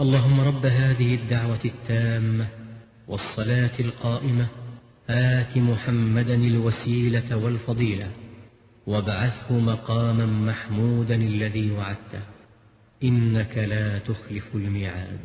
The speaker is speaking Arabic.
اللهم رب هذه الدعوة التامة والصلاة القائمة آت محمدا الوسيلة والفضيلة وابعثه مقاما محمودا الذي وعدته إنك لا تخلف الميعاد